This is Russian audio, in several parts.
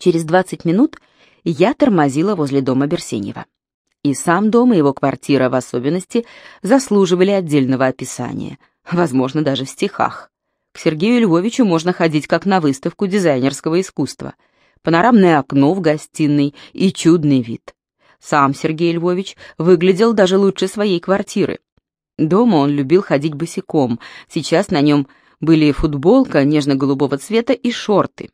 Через 20 минут я тормозила возле дома Берсенева. И сам дом, и его квартира в особенности заслуживали отдельного описания, возможно, даже в стихах. К Сергею Львовичу можно ходить как на выставку дизайнерского искусства. Панорамное окно в гостиной и чудный вид. Сам Сергей Львович выглядел даже лучше своей квартиры. Дома он любил ходить босиком, сейчас на нем были футболка нежно-голубого цвета и шорты.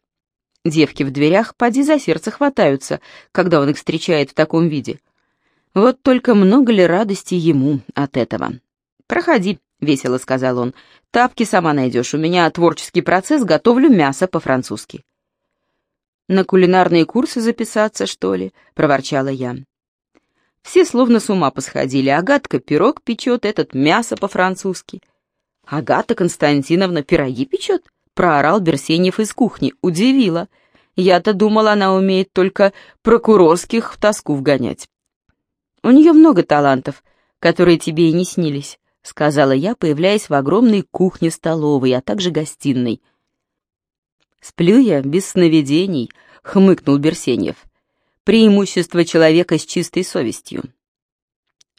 Девки в дверях поди за сердце хватаются, когда он их встречает в таком виде. Вот только много ли радости ему от этого? «Проходи», — весело сказал он. «Тапки сама найдешь, у меня творческий процесс, готовлю мясо по-французски». «На кулинарные курсы записаться, что ли?» — проворчала я. Все словно с ума посходили. Агатка пирог печет, этот мясо по-французски. «Агата Константиновна пироги печет?» — проорал Берсеньев из кухни. Удивила. Я-то думала, она умеет только прокурорских в тоску вгонять. «У нее много талантов, которые тебе и не снились», — сказала я, появляясь в огромной кухне-столовой, а также гостиной. «Сплю я без сновидений», — хмыкнул Берсеньев преимущество человека с чистой совестью.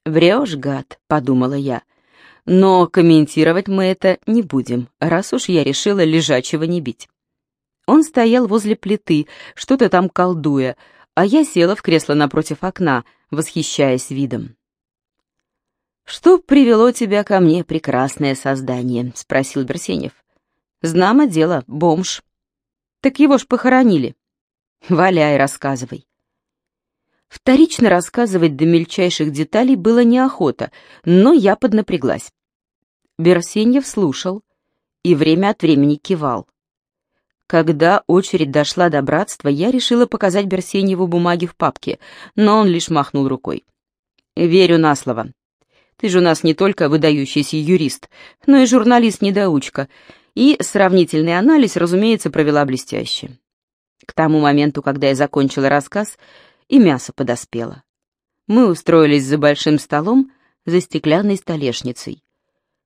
«Врешь, гад», — подумала я. «Но комментировать мы это не будем, раз уж я решила лежачего не бить». Он стоял возле плиты, что-то там колдуя, а я села в кресло напротив окна, восхищаясь видом. «Что привело тебя ко мне, прекрасное создание?» — спросил Берсенев. «Знамо дело, бомж». «Так его ж похоронили». «Валяй, рассказывай». Вторично рассказывать до мельчайших деталей было неохота, но я поднапряглась. Берсеньев слушал и время от времени кивал. Когда очередь дошла до братства, я решила показать Берсеньеву бумаги в папке, но он лишь махнул рукой. «Верю на слово. Ты же у нас не только выдающийся юрист, но и журналист-недоучка, и сравнительный анализ, разумеется, провела блестяще». К тому моменту, когда я закончила рассказ, и мясо подоспело. Мы устроились за большим столом, за стеклянной столешницей.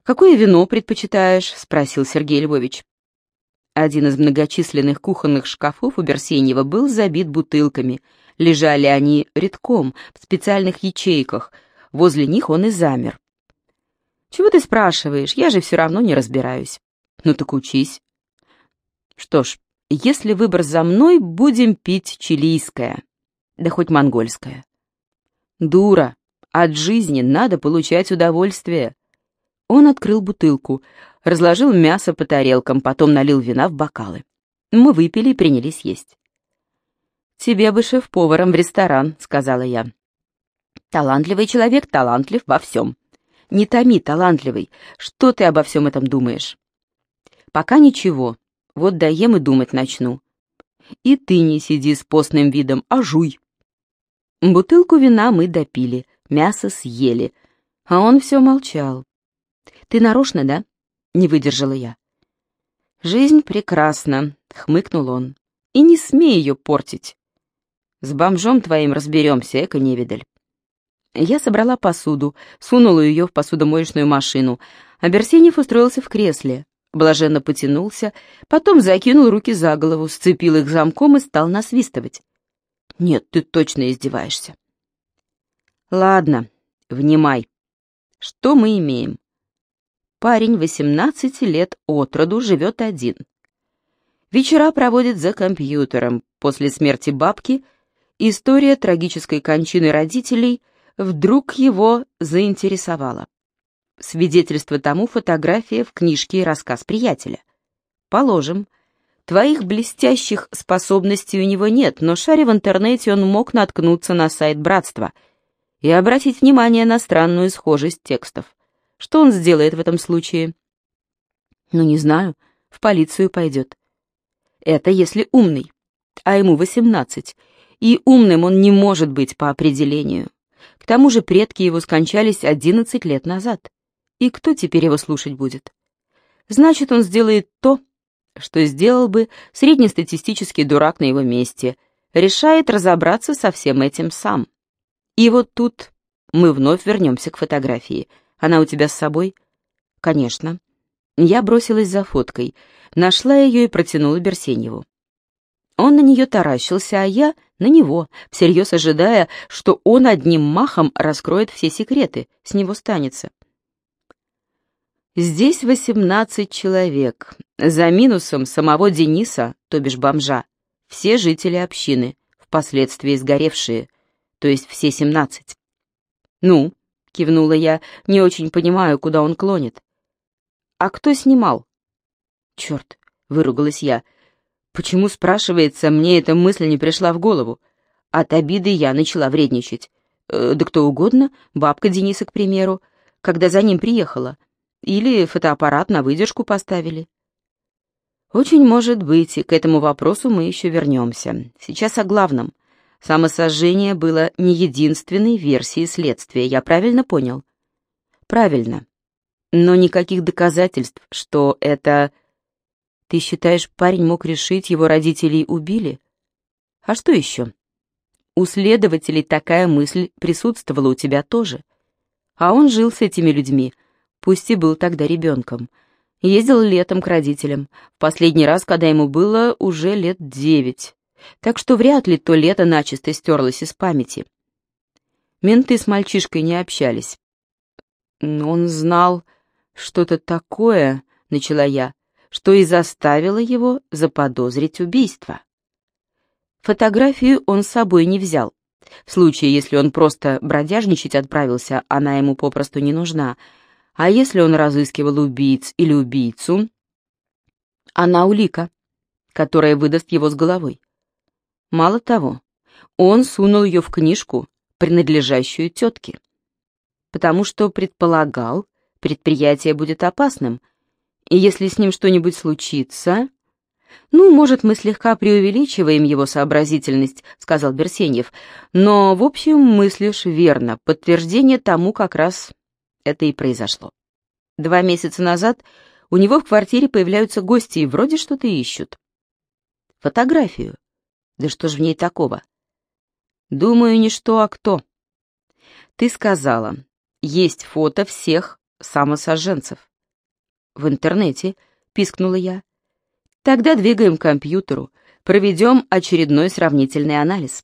«Какое вино предпочитаешь?» — спросил Сергей Львович. Один из многочисленных кухонных шкафов у Берсеньева был забит бутылками. Лежали они редком, в специальных ячейках. Возле них он и замер. «Чего ты спрашиваешь? Я же все равно не разбираюсь». «Ну так учись». «Что ж, если выбор за мной, будем пить чилийское» да хоть монгольская. Дура, от жизни надо получать удовольствие. Он открыл бутылку, разложил мясо по тарелкам, потом налил вина в бокалы. Мы выпили и принялись есть. «Тебе бы шеф-поваром в ресторан», — сказала я. «Талантливый человек талантлив во всем. Не томи, талантливый, что ты обо всем этом думаешь?» «Пока ничего. Вот доем и думать начну. И ты не сиди с постным видом, а жуй. Бутылку вина мы допили, мясо съели, а он все молчал. «Ты нарочно, да?» — не выдержала я. «Жизнь прекрасна», — хмыкнул он, — «и не смей ее портить. С бомжом твоим разберемся, эко-невидаль». Я собрала посуду, сунула ее в посудомоечную машину, а Берсенев устроился в кресле, блаженно потянулся, потом закинул руки за голову, сцепил их замком и стал насвистывать. «Нет, ты точно издеваешься». «Ладно, внимай. Что мы имеем?» Парень 18 лет от роду живет один. Вечера проводит за компьютером. После смерти бабки история трагической кончины родителей вдруг его заинтересовала. Свидетельство тому фотография в книжке рассказ приятеля. Положим, Твоих блестящих способностей у него нет, но шаря в интернете он мог наткнуться на сайт братства и обратить внимание на странную схожесть текстов. Что он сделает в этом случае? Ну, не знаю, в полицию пойдет. Это если умный, а ему восемнадцать, и умным он не может быть по определению. К тому же предки его скончались одиннадцать лет назад. И кто теперь его слушать будет? Значит, он сделает то, что сделал бы среднестатистический дурак на его месте, решает разобраться со всем этим сам. И вот тут мы вновь вернемся к фотографии. Она у тебя с собой? Конечно. Я бросилась за фоткой, нашла ее и протянула Берсеньеву. Он на нее таращился, а я на него, всерьез ожидая, что он одним махом раскроет все секреты, с него станется. Здесь восемнадцать человек, за минусом самого Дениса, то бишь бомжа, все жители общины, впоследствии сгоревшие, то есть все семнадцать. «Ну», — кивнула я, — «не очень понимаю, куда он клонит». «А кто снимал?» «Черт», — выругалась я, — Почему, спрашивается, мне эта мысль не пришла в голову? От обиды я начала вредничать. Э, да кто угодно, бабка Дениса, к примеру, когда за ним приехала. Или фотоаппарат на выдержку поставили. Очень может быть, и к этому вопросу мы еще вернемся. Сейчас о главном. Самосожжение было не единственной версией следствия, я правильно понял? Правильно. Но никаких доказательств, что это ты считаешь, парень мог решить, его родителей убили? А что еще? У следователей такая мысль присутствовала у тебя тоже. А он жил с этими людьми, пусть и был тогда ребенком. Ездил летом к родителям, последний раз, когда ему было уже лет девять. Так что вряд ли то лето начисто стерлось из памяти. Менты с мальчишкой не общались. Он знал что-то такое, начала я, что и заставило его заподозрить убийство. Фотографию он с собой не взял. В случае, если он просто бродяжничать отправился, она ему попросту не нужна. А если он разыскивал убийц или убийцу, она улика, которая выдаст его с головой. Мало того, он сунул ее в книжку, принадлежащую тетке, потому что предполагал, предприятие будет опасным, и если с ним что-нибудь случится... «Ну, может, мы слегка преувеличиваем его сообразительность», — сказал Берсеньев, «но, в общем, мыслишь верно. Подтверждение тому как раз это и произошло. Два месяца назад у него в квартире появляются гости и вроде что-то ищут. Фотографию. Да что ж в ней такого? Думаю, не что, а кто. Ты сказала, есть фото всех самосожженцев. «В интернете», — пискнула я. «Тогда двигаем к компьютеру, проведем очередной сравнительный анализ».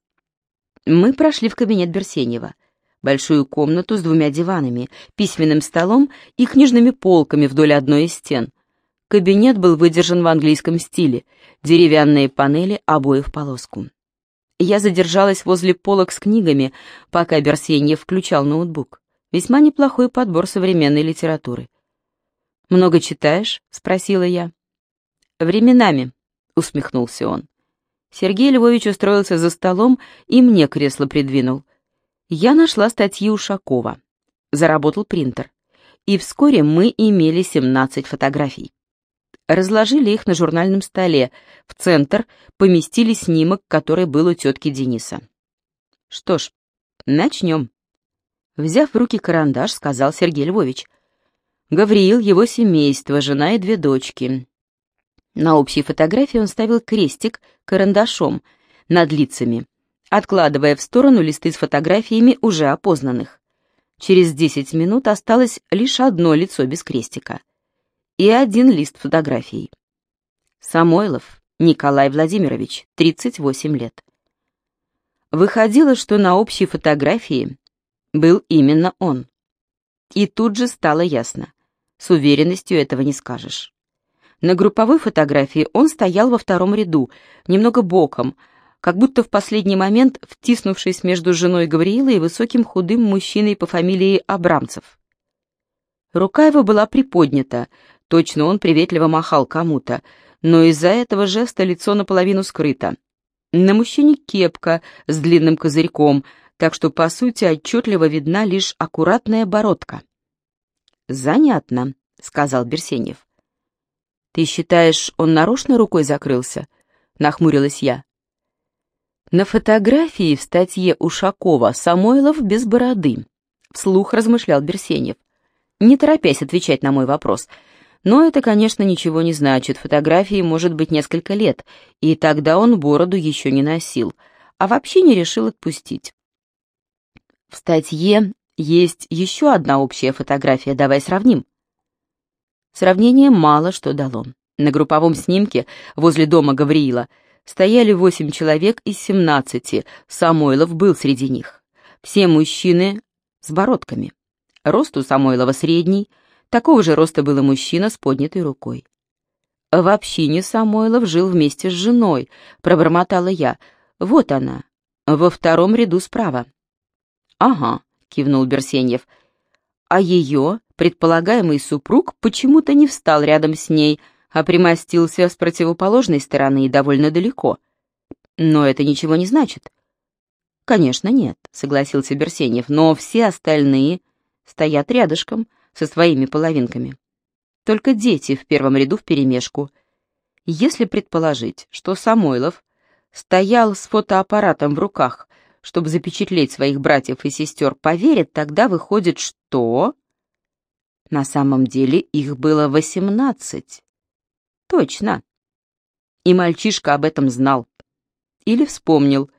Мы прошли в кабинет Берсенева. Большую комнату с двумя диванами, письменным столом и книжными полками вдоль одной из стен. Кабинет был выдержан в английском стиле, деревянные панели, обои в полоску. Я задержалась возле полок с книгами, пока Берсеньев включал ноутбук. Весьма неплохой подбор современной литературы. «Много читаешь?» — спросила я. «Временами», — усмехнулся он. Сергей Львович устроился за столом и мне кресло придвинул. Я нашла статьи Ушакова. Заработал принтер. И вскоре мы имели 17 фотографий. Разложили их на журнальном столе. В центр поместили снимок, который был у тетки Дениса. Что ж, начнем. Взяв в руки карандаш, сказал Сергей Львович. Гавриил, его семейство, жена и две дочки. На общей фотографии он ставил крестик карандашом над лицами, откладывая в сторону листы с фотографиями уже опознанных. Через 10 минут осталось лишь одно лицо без крестика и один лист фотографий. Самойлов Николай Владимирович, 38 лет. Выходило, что на общей фотографии был именно он. И тут же стало ясно. С уверенностью этого не скажешь. На групповой фотографии он стоял во втором ряду, немного боком, как будто в последний момент втиснувшись между женой Гавриила и высоким худым мужчиной по фамилии Абрамцев. Рука его была приподнята, точно он приветливо махал кому-то, но из-за этого жеста лицо наполовину скрыто. На мужчине кепка с длинным козырьком, так что, по сути, отчетливо видна лишь аккуратная бородка. «Занятно», — сказал Берсенев. «Ты считаешь, он нарочно рукой закрылся?» — нахмурилась я. На фотографии в статье Ушакова «Самойлов без бороды», — вслух размышлял Берсенев. Не торопясь отвечать на мой вопрос. Но это, конечно, ничего не значит. Фотографии может быть несколько лет, и тогда он бороду еще не носил, а вообще не решил отпустить. В статье есть еще одна общая фотография, давай сравним. Сравнение мало что дало. На групповом снимке возле дома Гавриила Стояли восемь человек из семнадцати, Самойлов был среди них. Все мужчины с бородками. Рост у Самойлова средний, такого же роста был и мужчина с поднятой рукой. В общине Самойлов жил вместе с женой, пробормотала я. Вот она, во втором ряду справа. Ага, кивнул Берсеньев. А ее, предполагаемый супруг, почему-то не встал рядом с ней, а примостился с противоположной стороны и довольно далеко. Но это ничего не значит. Конечно, нет, согласился Берсеньев, но все остальные стоят рядышком со своими половинками. Только дети в первом ряду вперемешку. Если предположить, что Самойлов стоял с фотоаппаратом в руках, чтобы запечатлеть своих братьев и сестер, поверит, тогда выходит, что... На самом деле их было восемнадцать. Точно. И мальчишка об этом знал. Или вспомнил,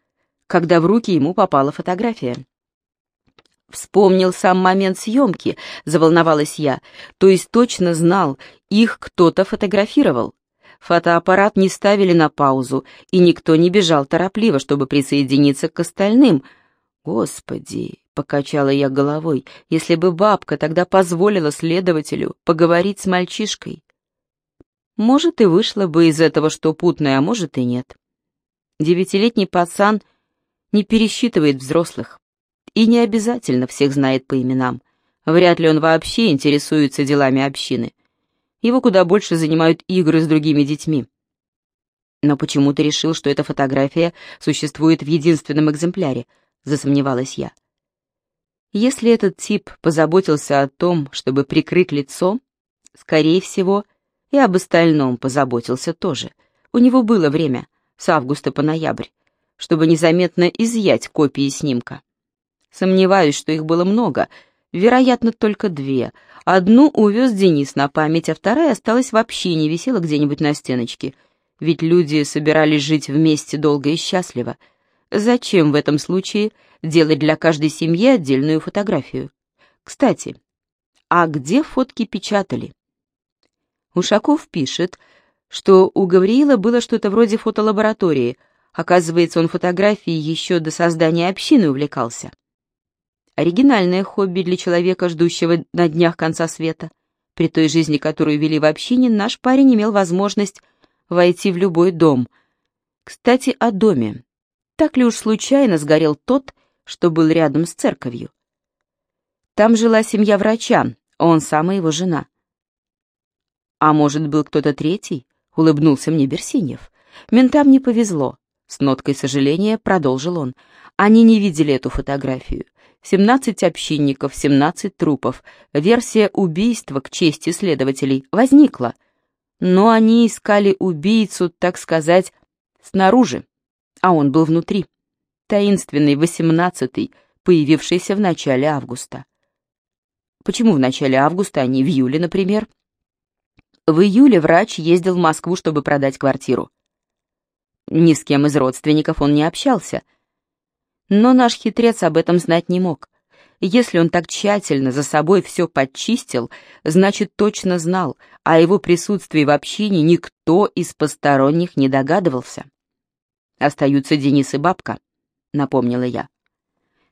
когда в руки ему попала фотография. Вспомнил сам момент съемки, заволновалась я, то есть точно знал, их кто-то фотографировал. Фотоаппарат не ставили на паузу, и никто не бежал торопливо, чтобы присоединиться к остальным. Господи, покачала я головой, если бы бабка тогда позволила следователю поговорить с мальчишкой. Может, и вышло бы из этого что путное, а может и нет. Девятилетний пацан не пересчитывает взрослых и не обязательно всех знает по именам. Вряд ли он вообще интересуется делами общины. Его куда больше занимают игры с другими детьми. Но почему ты решил, что эта фотография существует в единственном экземпляре? Засомневалась я. Если этот тип позаботился о том, чтобы прикрыть лицо, скорее всего, и об остальном позаботился тоже. У него было время, с августа по ноябрь, чтобы незаметно изъять копии снимка. Сомневаюсь, что их было много, вероятно, только две. Одну увез Денис на память, а вторая осталась вообще не висела где-нибудь на стеночке. Ведь люди собирались жить вместе долго и счастливо. Зачем в этом случае делать для каждой семьи отдельную фотографию? Кстати, а где фотки печатали? Ушаков пишет, что у Гавриила было что-то вроде фотолаборатории. Оказывается, он фотографией еще до создания общины увлекался. Оригинальное хобби для человека, ждущего на днях конца света. При той жизни, которую вели в общине, наш парень имел возможность войти в любой дом. Кстати, о доме. Так ли уж случайно сгорел тот, что был рядом с церковью? Там жила семья врача, он сам и его жена. «А может, был кто-то третий?» — улыбнулся мне Берсинев. «Ментам не повезло». С ноткой сожаления продолжил он. Они не видели эту фотографию. Семнадцать общинников, семнадцать трупов. Версия убийства к чести следователей возникла. Но они искали убийцу, так сказать, снаружи, а он был внутри. Таинственный восемнадцатый, появившийся в начале августа. Почему в начале августа, а не в июле, например? В июле врач ездил в Москву, чтобы продать квартиру. Ни с кем из родственников он не общался. Но наш хитрец об этом знать не мог. Если он так тщательно за собой все подчистил, значит, точно знал, а его присутствии в общине никто из посторонних не догадывался. «Остаются Денис и бабка», — напомнила я.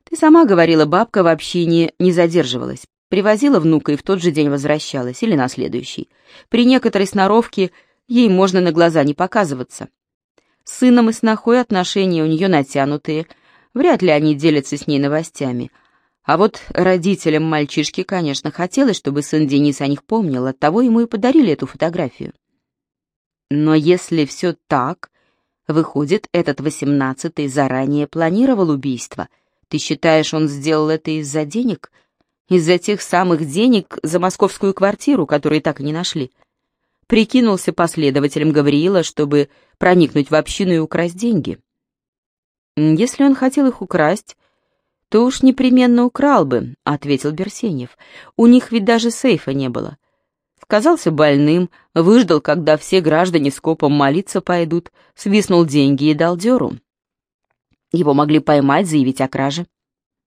«Ты сама говорила, бабка в общине не задерживалась. Привозила внука и в тот же день возвращалась, или на следующий. При некоторой сноровке ей можно на глаза не показываться. С сыном и снохой отношения у нее натянутые, вряд ли они делятся с ней новостями. А вот родителям мальчишки, конечно, хотелось, чтобы сын Денис о них помнил, оттого ему и подарили эту фотографию. Но если все так, выходит, этот восемнадцатый заранее планировал убийство. Ты считаешь, он сделал это из-за денег — из-за тех самых денег за московскую квартиру, которые так и не нашли. Прикинулся последователем Гавриила, чтобы проникнуть в общину и украсть деньги. «Если он хотел их украсть, то уж непременно украл бы», — ответил Берсенев. «У них ведь даже сейфа не было. Сказался больным, выждал, когда все граждане скопом молиться пойдут, свистнул деньги и дал дёру. Его могли поймать, заявить о краже.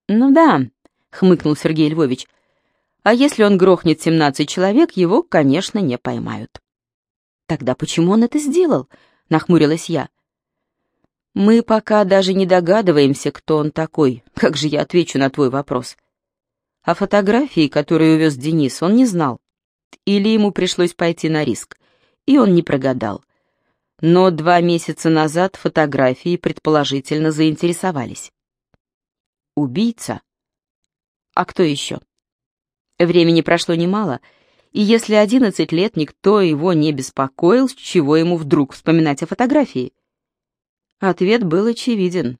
Ну да, — хмыкнул Сергей Львович. «А если он грохнет семнадцать человек, его, конечно, не поймают». «Тогда почему он это сделал?» — нахмурилась я. Мы пока даже не догадываемся, кто он такой. Как же я отвечу на твой вопрос? О фотографии, которую увез Денис, он не знал. Или ему пришлось пойти на риск. И он не прогадал. Но два месяца назад фотографии предположительно заинтересовались. Убийца? А кто еще? Времени прошло немало, и если одиннадцать лет никто его не беспокоил, с чего ему вдруг вспоминать о фотографии? Ответ был очевиден.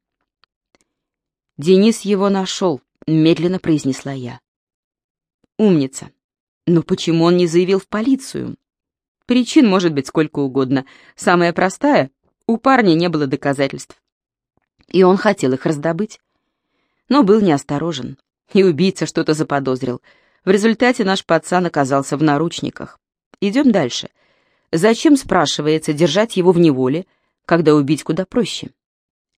«Денис его нашел», — медленно произнесла я. «Умница. Но почему он не заявил в полицию?» Причин может быть сколько угодно. Самая простая — у парня не было доказательств. И он хотел их раздобыть. Но был неосторожен. И убийца что-то заподозрил. В результате наш пацан оказался в наручниках. Идем дальше. Зачем, спрашивается, держать его в неволе, когда убить куда проще?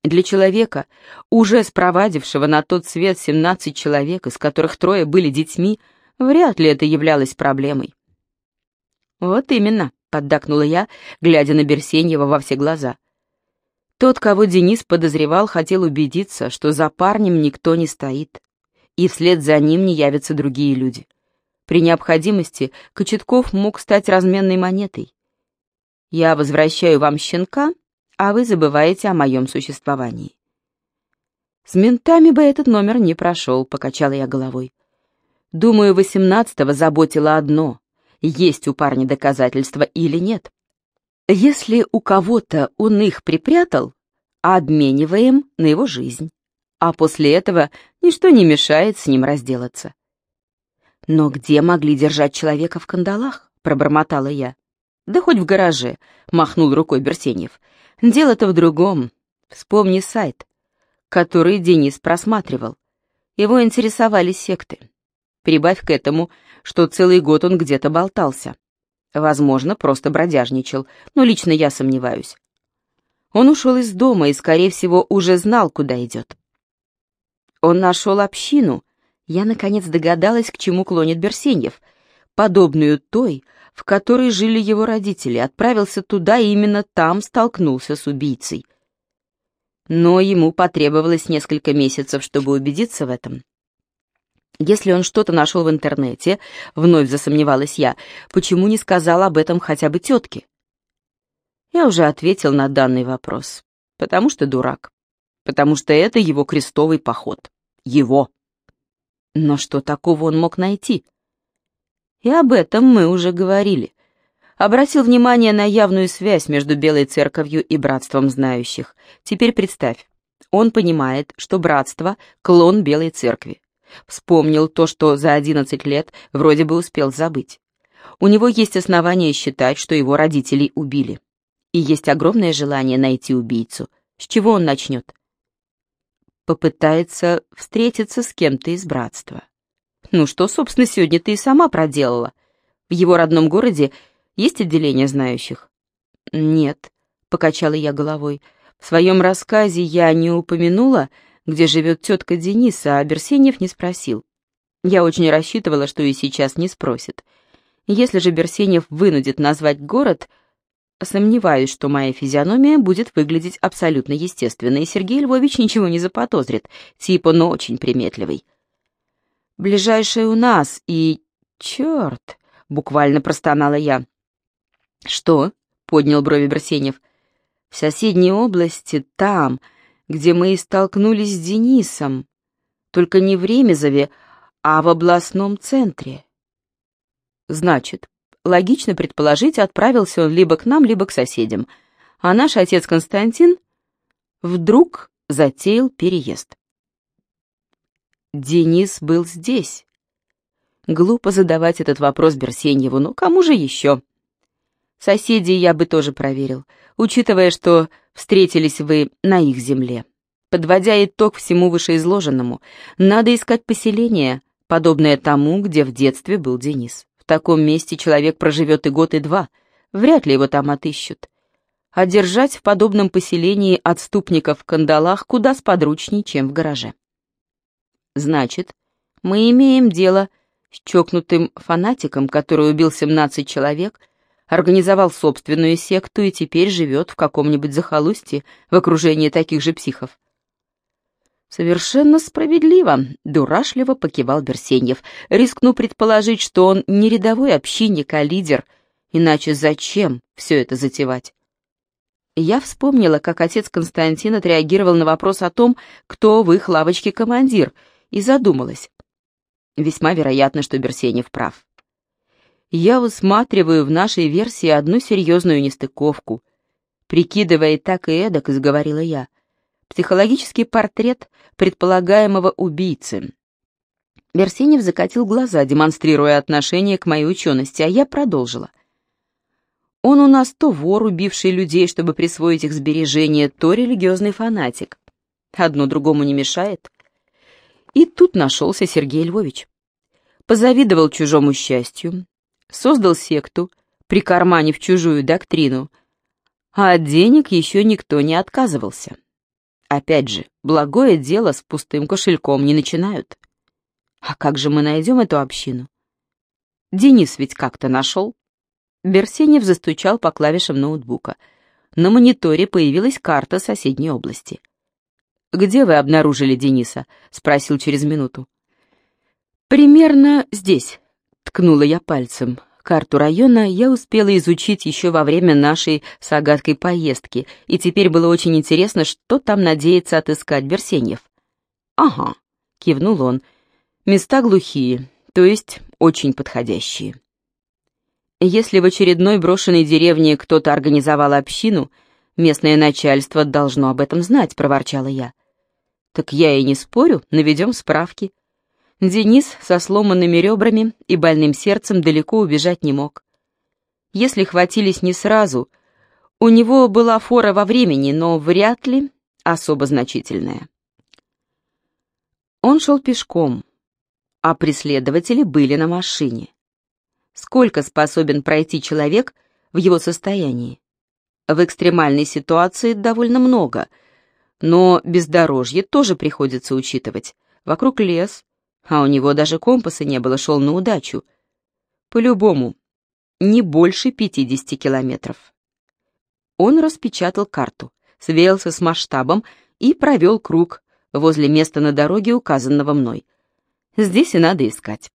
Для человека, уже спровадившего на тот свет 17 человек, из которых трое были детьми, вряд ли это являлось проблемой. «Вот именно», — поддакнула я, глядя на Берсеньева во все глаза. Тот, кого Денис подозревал, хотел убедиться, что за парнем никто не стоит, и вслед за ним не явятся другие люди. При необходимости Кочетков мог стать разменной монетой. Я возвращаю вам щенка, а вы забываете о моем существовании. С ментами бы этот номер не прошел, покачала я головой. Думаю, восемнадцатого заботило одно есть у парня доказательства или нет. Если у кого-то он их припрятал, обмениваем на его жизнь, а после этого ничто не мешает с ним разделаться. «Но где могли держать человека в кандалах?» — пробормотала я. «Да хоть в гараже», — махнул рукой Берсеньев. «Дело-то в другом. Вспомни сайт, который Денис просматривал. Его интересовали секты. Прибавь к этому, что целый год он где-то болтался. Возможно, просто бродяжничал, но лично я сомневаюсь. Он ушел из дома и, скорее всего, уже знал, куда идет. Он нашел общину. Я, наконец, догадалась, к чему клонит Берсеньев. Подобную той, в которой жили его родители, отправился туда и именно там столкнулся с убийцей. Но ему потребовалось несколько месяцев, чтобы убедиться в этом. Если он что-то нашел в интернете, вновь засомневалась я, почему не сказал об этом хотя бы тетке? Я уже ответил на данный вопрос. Потому что дурак. Потому что это его крестовый поход. Его. Но что такого он мог найти? И об этом мы уже говорили. Обратил внимание на явную связь между Белой Церковью и Братством Знающих. Теперь представь, он понимает, что Братство — клон Белой Церкви. Вспомнил то, что за 11 лет вроде бы успел забыть. У него есть основания считать, что его родителей убили. И есть огромное желание найти убийцу. С чего он начнет? Попытается встретиться с кем-то из братства. Ну что, собственно, сегодня ты и сама проделала. В его родном городе есть отделение знающих? Нет, покачала я головой. В своем рассказе я не упомянула, где живет тетка Дениса, а Берсеньев не спросил. Я очень рассчитывала, что и сейчас не спросит. Если же Берсеньев вынудит назвать город, сомневаюсь, что моя физиономия будет выглядеть абсолютно естественно, и Сергей Львович ничего не заподозрит, типа, но очень приметливый. Ближайший у нас, и... черт! Буквально простонала я. «Что?» — поднял брови Берсеньев. «В соседней области, там, где мы и столкнулись с Денисом, только не в Ремезове, а в областном центре. Значит, логично предположить, отправился он либо к нам, либо к соседям, а наш отец Константин вдруг затеял переезд. Денис был здесь. Глупо задавать этот вопрос Берсеньеву, но кому же еще? Соседей я бы тоже проверил, учитывая, что встретились вы на их земле. Подводя итог всему вышеизложенному, надо искать поселение, подобное тому, где в детстве был Денис. В таком месте человек проживет и год, и два, вряд ли его там отыщут. А держать в подобном поселении отступников в кандалах куда сподручней, чем в гараже. Значит, мы имеем дело с чокнутым фанатиком, который убил 17 человек, организовал собственную секту и теперь живет в каком-нибудь захолустье в окружении таких же психов. «Совершенно справедливо», — дурашливо покивал Берсеньев. «Рискну предположить, что он не рядовой общинник, а лидер. Иначе зачем все это затевать?» Я вспомнила, как отец Константин отреагировал на вопрос о том, кто в их лавочке командир, и задумалась. Весьма вероятно, что Берсенев прав. Я усматриваю в нашей версии одну серьезную нестыковку. Прикидывая так и эдак, заговорила я. Психологический портрет предполагаемого убийцы. Берсенев закатил глаза, демонстрируя отношение к моей учености, а я продолжила. Он у нас то вор, убивший людей, чтобы присвоить их сбережения, то религиозный фанатик. Одно другому не мешает. И тут нашелся Сергей Львович. Позавидовал чужому счастью, создал секту, прикарманив чужую доктрину, а от денег еще никто не отказывался. Опять же, благое дело с пустым кошельком не начинают. А как же мы найдем эту общину? Денис ведь как-то нашел. Берсенев застучал по клавишам ноутбука. На мониторе появилась карта соседней области. «Где вы обнаружили Дениса?» — спросил через минуту. «Примерно здесь», — ткнула я пальцем. Карту района я успела изучить еще во время нашей с Агаткой поездки, и теперь было очень интересно, что там надеется отыскать Берсеньев. «Ага», — кивнул он, — «места глухие, то есть очень подходящие». Если в очередной брошенной деревне кто-то организовал общину, местное начальство должно об этом знать, проворчала я. Так я и не спорю, наведем справки. Денис со сломанными ребрами и больным сердцем далеко убежать не мог. Если хватились не сразу, у него была фора во времени, но вряд ли особо значительная. Он шел пешком, а преследователи были на машине. Сколько способен пройти человек в его состоянии? В экстремальной ситуации довольно много, но бездорожье тоже приходится учитывать. Вокруг лес, а у него даже компаса не было, шел на удачу. По-любому, не больше 50 километров. Он распечатал карту, сверился с масштабом и провел круг возле места на дороге, указанного мной. Здесь и надо искать.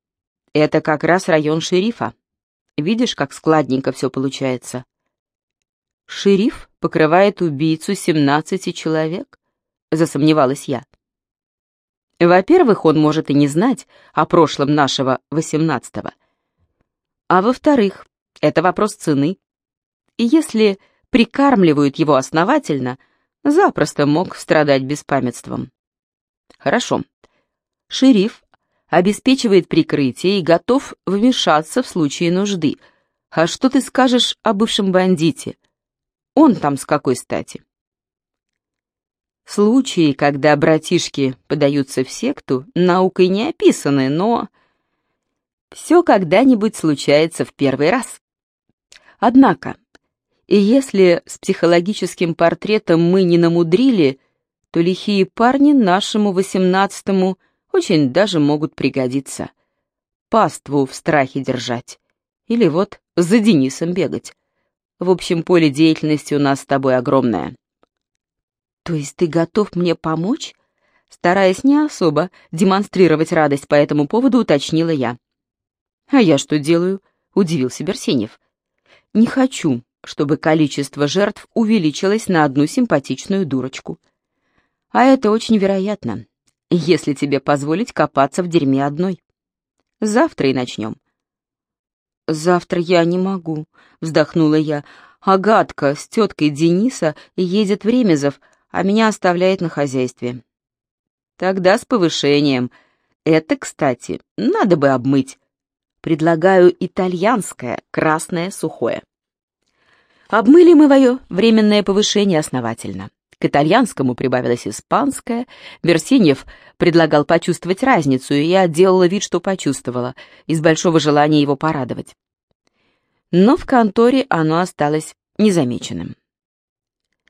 Это как раз район шерифа. Видишь, как складненько все получается. Шериф покрывает убийцу 17 человек? Засомневалась я. Во-первых, он может и не знать о прошлом нашего восемнадцатого. А во-вторых, это вопрос цены. И если прикармливают его основательно, запросто мог страдать беспамятством. Хорошо. Шериф обеспечивает прикрытие и готов вмешаться в случае нужды. А что ты скажешь о бывшем бандите? Он там с какой стати? Случаи, когда братишки подаются в секту, наукой не описаны, но... Все когда-нибудь случается в первый раз. Однако, и если с психологическим портретом мы не намудрили, то лихие парни нашему восемнадцатому очень даже могут пригодиться. Паству в страхе держать. Или вот за Денисом бегать. В общем, поле деятельности у нас с тобой огромное. «То есть ты готов мне помочь?» Стараясь не особо демонстрировать радость по этому поводу, уточнила я. «А я что делаю?» — удивился Берсенев. «Не хочу, чтобы количество жертв увеличилось на одну симпатичную дурочку. А это очень вероятно, если тебе позволить копаться в дерьме одной. Завтра и начнем». «Завтра я не могу», — вздохнула я. «Агатка с теткой Дениса едет в Ремезов, а меня оставляет на хозяйстве. Тогда с повышением. Это, кстати, надо бы обмыть. Предлагаю итальянское, красное, сухое. Обмыли мы вое временное повышение основательно. К итальянскому прибавилось испанское. Берсеньев предлагал почувствовать разницу, и я делала вид, что почувствовала, из большого желания его порадовать. Но в конторе оно осталось незамеченным.